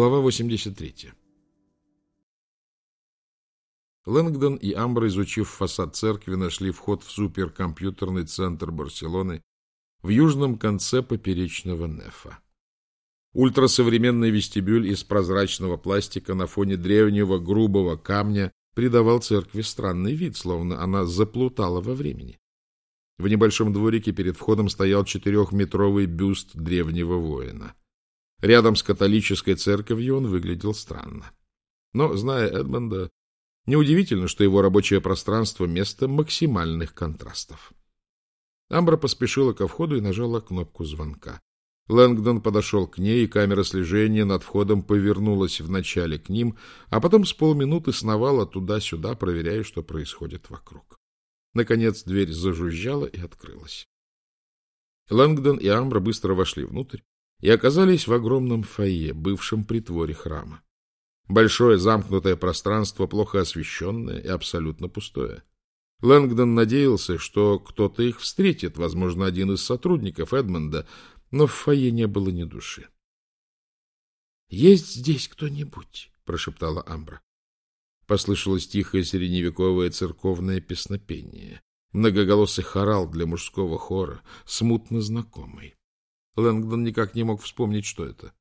Глава 83. Лэнгдон и Амбра, изучив фасад церкви, нашли вход в суперкомпьютерный центр Барселоны в южном конце поперечного нефа. Ультрасовременный вестибюль из прозрачного пластика на фоне древнего грубого камня придавал церкви странный вид, словно она заплутала во времени. В небольшом дворике перед входом стоял четырехметровый бюст древнего воина. Рядом с католической церковью он выглядел странно. Но, зная Эдмонда, неудивительно, что его рабочее пространство — место максимальных контрастов. Амбра поспешила ко входу и нажала кнопку звонка. Лэнгдон подошел к ней, и камера слежения над входом повернулась вначале к ним, а потом с полминуты сновала туда-сюда, проверяя, что происходит вокруг. Наконец дверь зажужжала и открылась. Лэнгдон и Амбра быстро вошли внутрь и оказались в огромном фойе, бывшем притворе храма. Большое замкнутое пространство, плохо освещенное и абсолютно пустое. Лэнгдон надеялся, что кто-то их встретит, возможно, один из сотрудников Эдмонда, но в фойе не было ни души. — Есть здесь кто-нибудь? — прошептала Амбра. Послышалось тихое средневековое церковное песнопение. Многоголосый хорал для мужского хора, смутно знакомый. Лэнгдон никак не мог вспомнить, что это.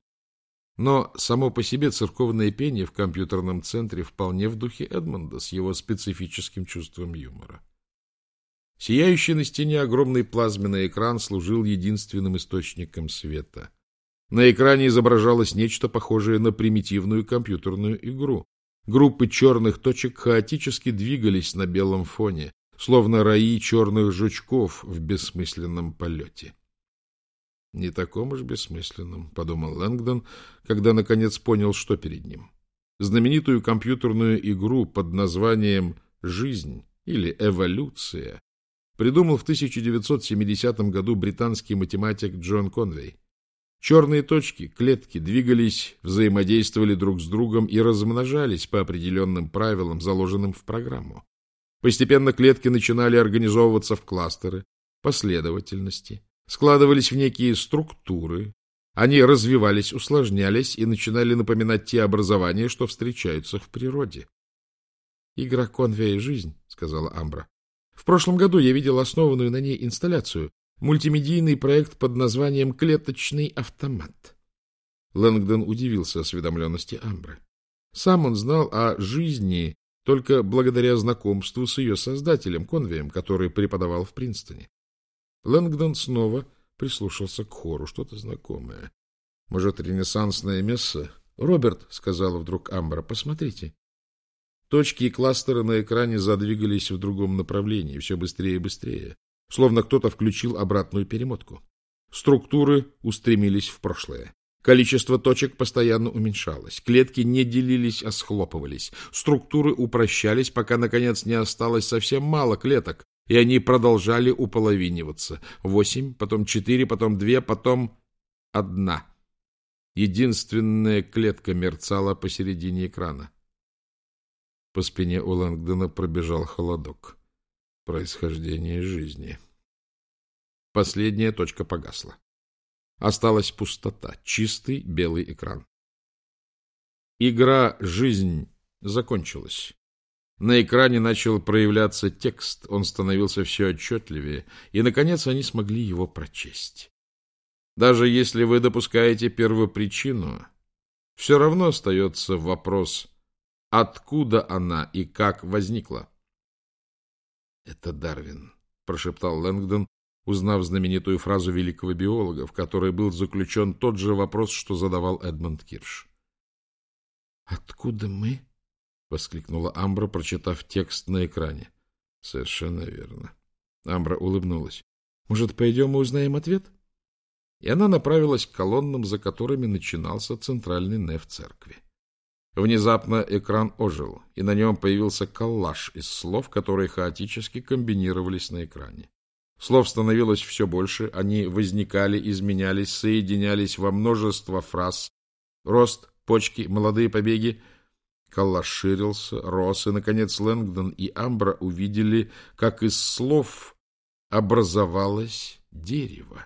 Но само по себе церковное пение в компьютерном центре вполне в духе Эдмонда с его специфическим чувством юмора. Сияющий на стене огромный плазменный экран служил единственным источником света. На экране изображалось нечто похожее на примитивную компьютерную игру. Группы черных точек хаотически двигались на белом фоне, словно раи черных жучков в бессмысленном полете. Не таком уж бессмысленном, подумал Лэнгдон, когда наконец понял, что перед ним. Знаменитую компьютерную игру под названием «Жизнь» или «Эволюция» придумал в 1970 году британский математик Джон Конвей. Черные точки, клетки двигались, взаимодействовали друг с другом и размножались по определенным правилам, заложенным в программу. Постепенно клетки начинали организовываться в кластеры, последовательности, складывались в некие структуры, они развивались, усложнялись и начинали напоминать те образования, что встречаются в природе. «Игра конвея жизнь», — сказала Амбра. «В прошлом году я видел основанную на ней инсталляцию, мультимедийный проект под названием «Клеточный автомат». Лэнгдон удивился осведомленности Амбры. Сам он знал о жизни только благодаря знакомству с ее создателем, Конвеем, который преподавал в Принстоне. Лэнгдон снова прислушался к хору, что-то знакомое. Может, ренессансное место? Роберт, — сказала вдруг Амбра, — посмотрите. Точки и кластеры на экране задвигались в другом направлении, все быстрее и быстрее, словно кто-то включил обратную перемотку. Структуры устремились в прошлое. Количество точек постоянно уменьшалось. Клетки не делились, а схлопывались. Структуры упрощались, пока, наконец, не осталось совсем мало клеток, и они продолжали уполовиниваться. Восемь, потом четыре, потом две, потом одна. Единственная клетка мерцала посередине экрана. По спине у Лэнгдона пробежал холодок. Происхождение жизни. Последняя точка погасла. Осталась пустота, чистый белый экран. Игра «Жизнь» закончилась. На экране начал проявляться текст, он становился все отчетливее, и, наконец, они смогли его прочесть. Даже если вы допускаете первопричину, все равно остается вопрос, откуда она и как возникла. — Это Дарвин, — прошептал Лэнгдон, узнав знаменитую фразу великого биолога, в которой был заключен тот же вопрос, что задавал Эдмонд Кирш. — Откуда мы? — воскликнула Амбра, прочитав текст на экране. — Совершенно верно. Амбра улыбнулась. — Может, пойдем и узнаем ответ? И она направилась к колоннам, за которыми начинался центральный неф церкви. Внезапно экран ожил, и на нем появился коллаж из слов, которые хаотически комбинировались на экране. Слов становилось все больше, они возникали, изменялись, соединялись во множество фраз. Рост, почки, молодые побеги — Коллаж ширился, рос, и, наконец, Лэнгдон и Амбра увидели, как из слов образовалось дерево.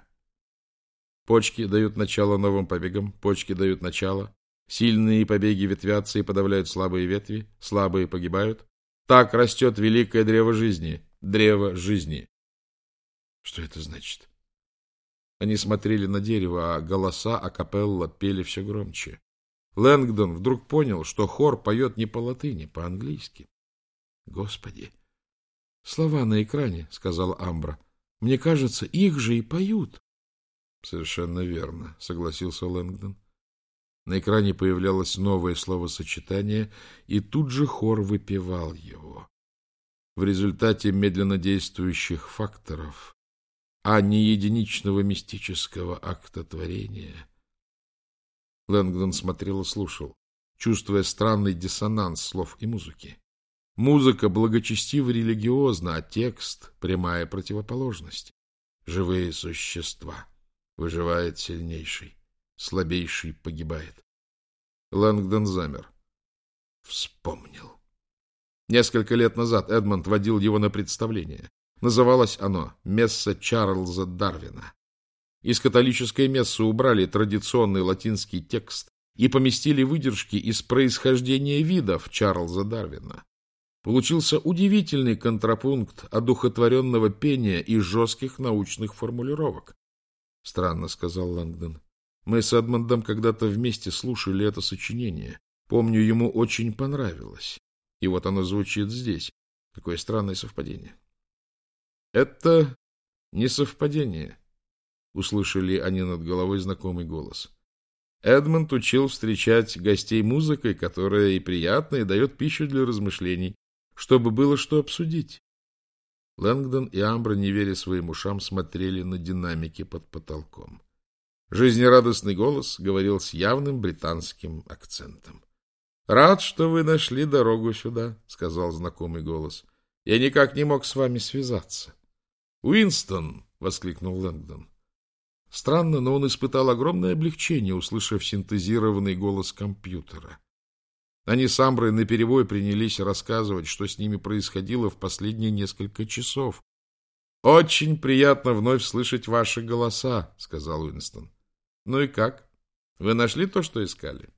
Почки дают начало новым побегам, почки дают начало Сильные побеги ветвятся и подавляют слабые ветви, слабые погибают. Так растет великое древо жизни, древо жизни. Что это значит? Они смотрели на дерево, а голоса акапелла пели все громче. Лэнгдон вдруг понял, что хор поет не по латыни, по-английски. Господи! Слова на экране, — сказал Амбра. Мне кажется, их же и поют. Совершенно верно, — согласился Лэнгдон. На экране появлялось новое словосочетание, и тут же хор выпевал его. В результате медленно действующих факторов, а не единичного мистического акта творения. Лэнгдон смотрел и слушал, чувствуя странный диссонанс слов и музыки. Музыка благочестиво религиозна, а текст — прямая противоположность. Живые существа. Выживает сильнейший слабейший погибает. Лэнгдон замер. Вспомнил. Несколько лет назад Эдмонд водил его на представление. Называлось оно «Месса Чарльза Дарвина». Из католической мессы убрали традиционный латинский текст и поместили выдержки из происхождения видов Чарльза Дарвина. Получился удивительный контрапункт одухотворенного пения и жестких научных формулировок. — Странно, — сказал Лэнгдон. Мы с Эдмондом когда-то вместе слушали это сочинение. Помню, ему очень понравилось. И вот оно звучит здесь. Какое странное совпадение. Это не совпадение, услышали они над головой знакомый голос. Эдмонд учил встречать гостей музыкой, которая и приятная, и дает пищу для размышлений, чтобы было что обсудить. Лэнгдон и Амбра, не веря своим ушам, смотрели на динамики под потолком. Жизнерадостный голос говорил с явным британским акцентом. — Рад, что вы нашли дорогу сюда, — сказал знакомый голос. — Я никак не мог с вами связаться. — Уинстон! — воскликнул Лэнгдон. Странно, но он испытал огромное облегчение, услышав синтезированный голос компьютера. Они с Амброй наперебой принялись рассказывать, что с ними происходило в последние несколько часов. — Очень приятно вновь слышать ваши голоса, — сказал Уинстон. Ну и как? Вы нашли то, что искали?